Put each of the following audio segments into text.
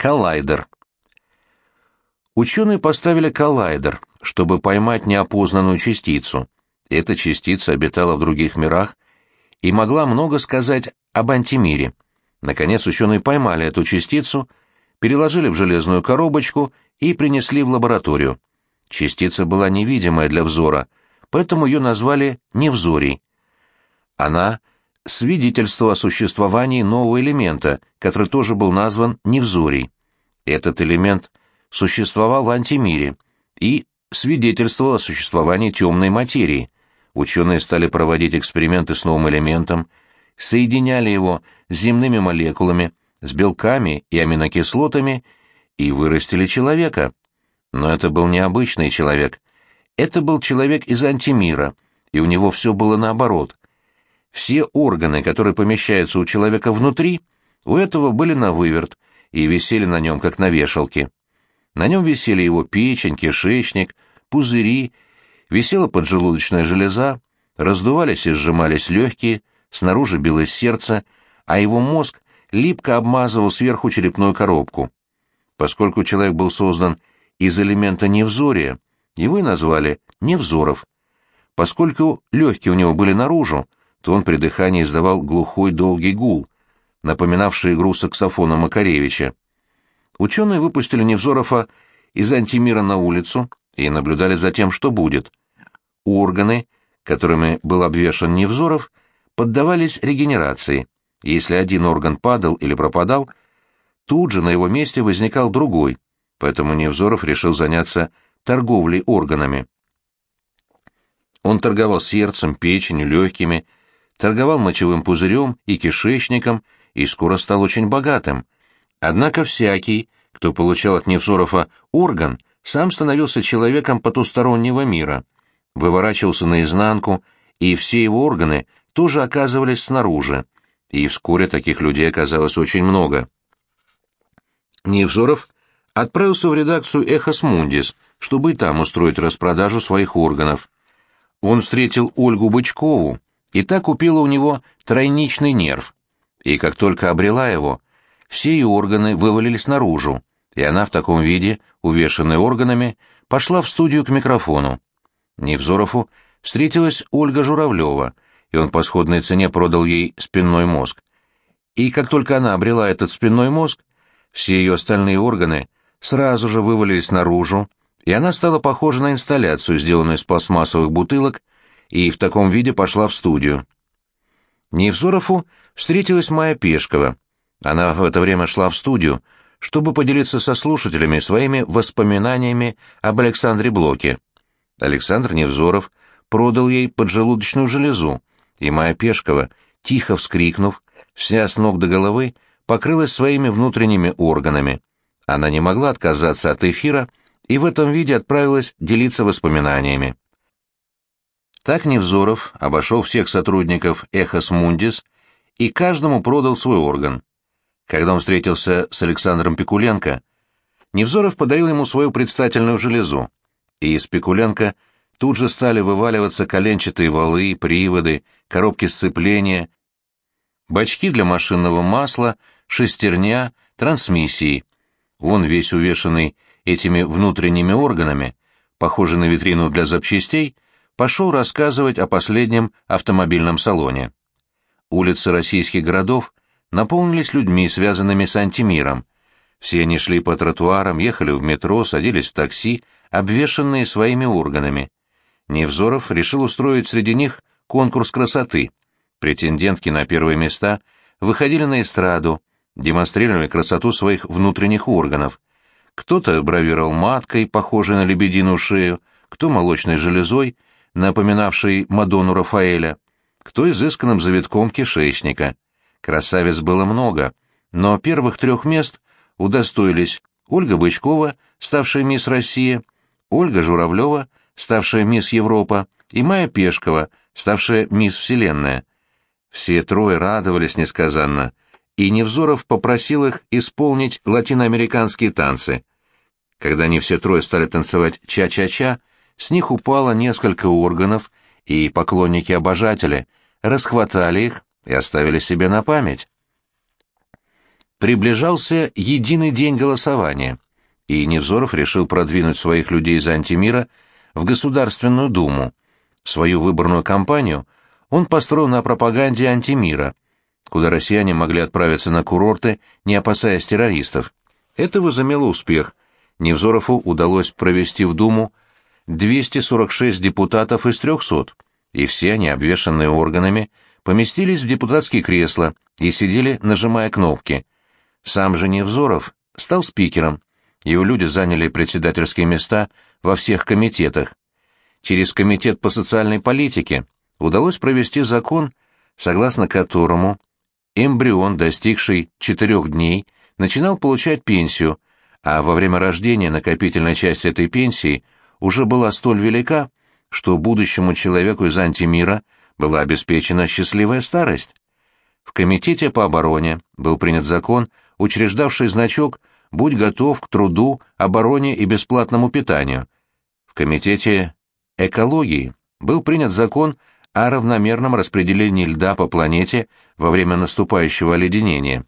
Коллайдер. Ученые поставили коллайдер, чтобы поймать неопознанную частицу. Эта частица обитала в других мирах и могла много сказать об антимире. Наконец ученые поймали эту частицу, переложили в железную коробочку и принесли в лабораторию. Частица была невидимая для взора, поэтому ее назвали невзорий. Она свидетельство о существовании нового элемента, который тоже был назван невзорий. Этот элемент существовал в антимире и свидетельствовал о существовании темной материи. Ученые стали проводить эксперименты с новым элементом, соединяли его с земными молекулами, с белками и аминокислотами и вырастили человека. Но это был необычный человек. Это был человек из антимира, и у него все было наоборот. Все органы, которые помещаются у человека внутри, у этого были на выверт и висели на нем, как на вешалке. На нем висели его печень, кишечник, пузыри, висела поджелудочная железа, раздувались и сжимались легкие, снаружи билось сердце, а его мозг липко обмазывал сверху черепную коробку. Поскольку человек был создан из элемента невзория, его и назвали Невзоров. Поскольку легкие у него были наружу, то он при дыхании издавал глухой долгий гул, напоминавший игру саксофона Макаревича. Ученые выпустили Невзорова из антимира на улицу и наблюдали за тем, что будет. Органы, которыми был обвешан Невзоров, поддавались регенерации. Если один орган падал или пропадал, тут же на его месте возникал другой, поэтому Невзоров решил заняться торговлей органами. Он торговал сердцем, печенью, легкими, торговал мочевым пузырем и кишечником и скоро стал очень богатым. Однако всякий, кто получал от Невзорова орган, сам становился человеком потустороннего мира, выворачивался наизнанку, и все его органы тоже оказывались снаружи, и вскоре таких людей оказалось очень много. Невзоров отправился в редакцию «Эхос Мундис», чтобы и там устроить распродажу своих органов. Он встретил Ольгу Бычкову, и та купила у него тройничный нерв. И как только обрела его, все ее органы вывалились наружу, и она в таком виде, увешанная органами, пошла в студию к микрофону. Невзорову встретилась Ольга Журавлева, и он по сходной цене продал ей спинной мозг. И как только она обрела этот спинной мозг, все ее остальные органы сразу же вывалились наружу, и она стала похожа на инсталляцию, сделанную из пластмассовых бутылок, и в таком виде пошла в студию. Невзорову встретилась Майя Пешкова. Она в это время шла в студию, чтобы поделиться со слушателями своими воспоминаниями об Александре Блоке. Александр Невзоров продал ей поджелудочную железу, и Майя Пешкова, тихо вскрикнув, вся с ног до головы, покрылась своими внутренними органами. Она не могла отказаться от эфира и в этом виде отправилась делиться воспоминаниями. Так Невзоров обошел всех сотрудников «Эхос Мундис» и каждому продал свой орган. Когда он встретился с Александром Пикуленко, Невзоров подарил ему свою предстательную железу, и из Пикуленко тут же стали вываливаться коленчатые валы, приводы, коробки сцепления, бачки для машинного масла, шестерня, трансмиссии. Он весь увешанный этими внутренними органами, похожий на витрину для запчастей, пошел рассказывать о последнем автомобильном салоне. Улицы российских городов наполнились людьми, связанными с антимиром. Все они шли по тротуарам, ехали в метро, садились в такси, обвешанные своими органами. Невзоров решил устроить среди них конкурс красоты. Претендентки на первые места выходили на эстраду, демонстрировали красоту своих внутренних органов. Кто-то бравировал маткой, похожей на лебединую шею, кто молочной железой, напоминавшей Мадонну Рафаэля, кто изысканным завитком кишечника. Красавиц было много, но первых трех мест удостоились Ольга Бычкова, ставшая мисс Россия, Ольга Журавлева, ставшая мисс Европа, и Майя Пешкова, ставшая мисс Вселенная. Все трое радовались несказанно, и Невзоров попросил их исполнить латиноамериканские танцы. Когда они все трое стали танцевать ча-ча-ча, с них упало несколько органов, и поклонники-обожатели расхватали их и оставили себе на память. Приближался единый день голосования, и Невзоров решил продвинуть своих людей из антимира в Государственную Думу. Свою выборную кампанию он построил на пропаганде антимира, куда россияне могли отправиться на курорты, не опасаясь террористов. Это возымело успех. Невзорову удалось провести в Думу 246 депутатов из 300, и все они, обвешанные органами, поместились в депутатские кресла и сидели, нажимая кнопки. Сам же Невзоров стал спикером. Его люди заняли председательские места во всех комитетах. Через комитет по социальной политике удалось провести закон, согласно которому эмбрион, достигший четырех дней, начинал получать пенсию, а во время рождения накопительная часть этой пенсии уже была столь велика, что будущему человеку из антимира была обеспечена счастливая старость. В Комитете по обороне был принят закон, учреждавший значок «Будь готов к труду, обороне и бесплатному питанию». В Комитете экологии был принят закон о равномерном распределении льда по планете во время наступающего оледенения.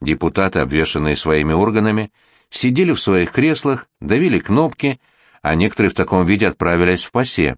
Депутаты, обвешанные своими органами, сидели в своих креслах, давили кнопки, а некоторые в таком виде отправились в пасе.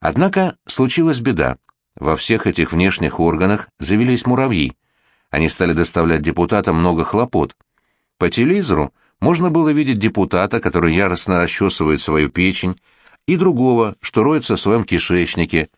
Однако случилась беда. Во всех этих внешних органах завелись муравьи. Они стали доставлять депутатам много хлопот. По телевизору можно было видеть депутата, который яростно расчесывает свою печень, и другого, что роется в своем кишечнике,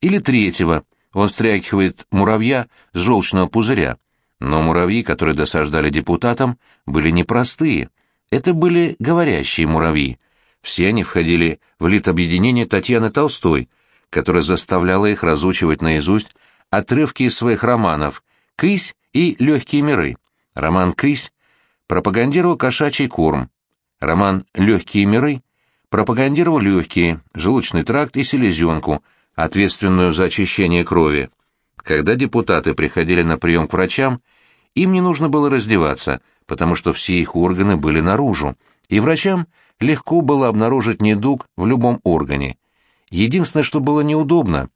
или третьего, он стряхивает муравья с желчного пузыря. Но муравьи, которые досаждали депутатам, были непростые. Это были говорящие муравьи. Все они входили в литобъединение Татьяны Толстой, которая заставляла их разучивать наизусть отрывки из своих романов «Кысь» и «Легкие миры». Роман «Кысь» пропагандировал кошачий корм. Роман «Легкие миры» пропагандировал легкие, желудочный тракт и селезенку, ответственную за очищение крови. Когда депутаты приходили на прием к врачам, им не нужно было раздеваться, потому что все их органы были наружу, и врачам легко было обнаружить недуг в любом органе. Единственное, что было неудобно,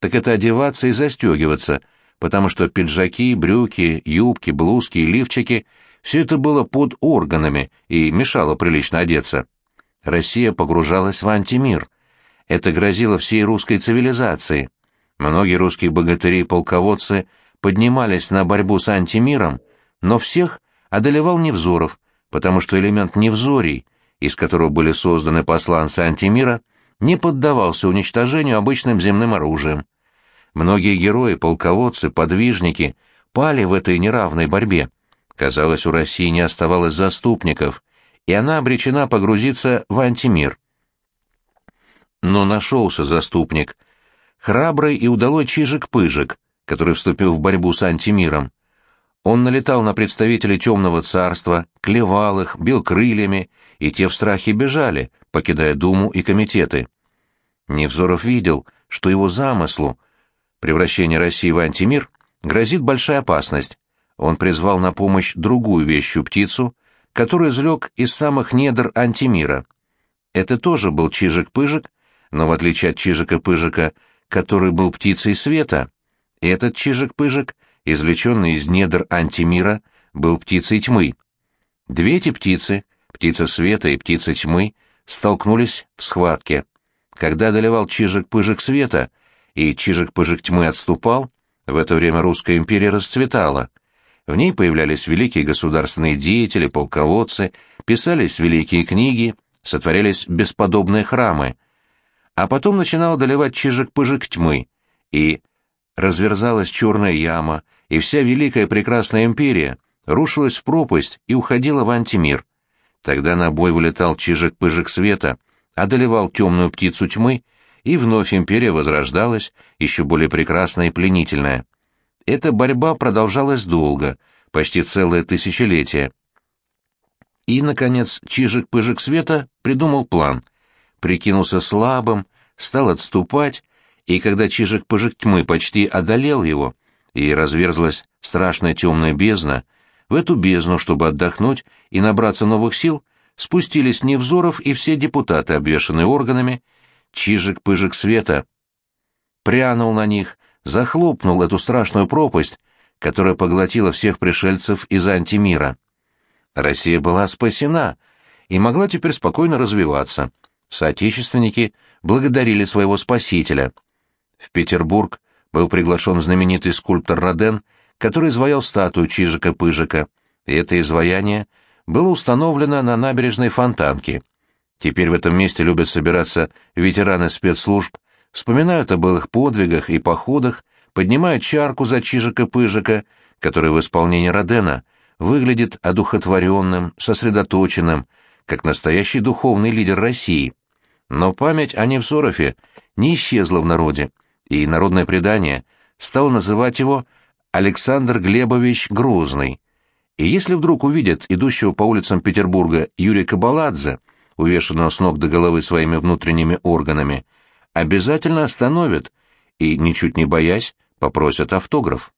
так это одеваться и застегиваться, потому что пиджаки, брюки, юбки, блузки и лифчики — все это было под органами и мешало прилично одеться. Россия погружалась в антимир. Это грозило всей русской цивилизации. Многие русские богатыри и полководцы поднимались на борьбу с антимиром, но всех одолевал Невзоров, потому что элемент Невзорий, из которого были созданы посланцы антимира, не поддавался уничтожению обычным земным оружием. Многие герои, полководцы, подвижники пали в этой неравной борьбе. Казалось, у России не оставалось заступников, и она обречена погрузиться в антимир. Но нашелся заступник. Храбрый и удалой Чижик-Пыжик, который вступил в борьбу с антимиром. Он налетал на представителей темного царства, клевал их, бил крыльями, и те в страхе бежали, покидая Думу и комитеты. Невзоров видел, что его замыслу, превращение России в антимир, грозит большая опасность. Он призвал на помощь другую вещую птицу, который извлек из самых недр антимира. Это тоже был Чижик-Пыжик, но в отличие от Чижика-Пыжика, который был птицей света, этот Чижик-Пыжик, извлеченный из недр антимира, был птицей тьмы. Две эти птицы, птица света и птица тьмы, столкнулись в схватке. Когда одолевал Чижик-Пыжик света, и Чижик-Пыжик тьмы отступал, в это время русская империя расцветала — в ней появлялись великие государственные деятели, полководцы, писались великие книги, сотворялись бесподобные храмы. А потом начинал доливать чижик-пыжик тьмы, и разверзалась черная яма, и вся великая прекрасная империя рушилась в пропасть и уходила в антимир. Тогда на бой вылетал чижик-пыжик света, одолевал темную птицу тьмы, и вновь империя возрождалась, еще более прекрасная и пленительная. Эта борьба продолжалась долго, почти целое тысячелетие. И, наконец, Чижик-Пыжик Света придумал план. Прикинулся слабым, стал отступать, и когда Чижик-Пыжик Тьмы почти одолел его, и разверзлась страшная темная бездна, в эту бездну, чтобы отдохнуть и набраться новых сил, спустились Невзоров и все депутаты, обвешанные органами. Чижик-Пыжик Света прянул на них, захлопнул эту страшную пропасть, которая поглотила всех пришельцев из антимира. Россия была спасена и могла теперь спокойно развиваться. Соотечественники благодарили своего спасителя. В Петербург был приглашен знаменитый скульптор Роден, который изваял статую Чижика-Пыжика, и это изваяние было установлено на набережной Фонтанки. Теперь в этом месте любят собираться ветераны спецслужб, вспоминают о былых подвигах и походах, поднимают чарку за Чижика-Пыжика, который в исполнении Родена выглядит одухотворенным, сосредоточенным, как настоящий духовный лидер России. Но память о Невзорове не исчезла в народе, и народное предание стало называть его Александр Глебович Грозный. И если вдруг увидят идущего по улицам Петербурга Юрия Кабаладзе, увешанного с ног до головы своими внутренними органами, обязательно остановят и, ничуть не боясь, попросят автограф.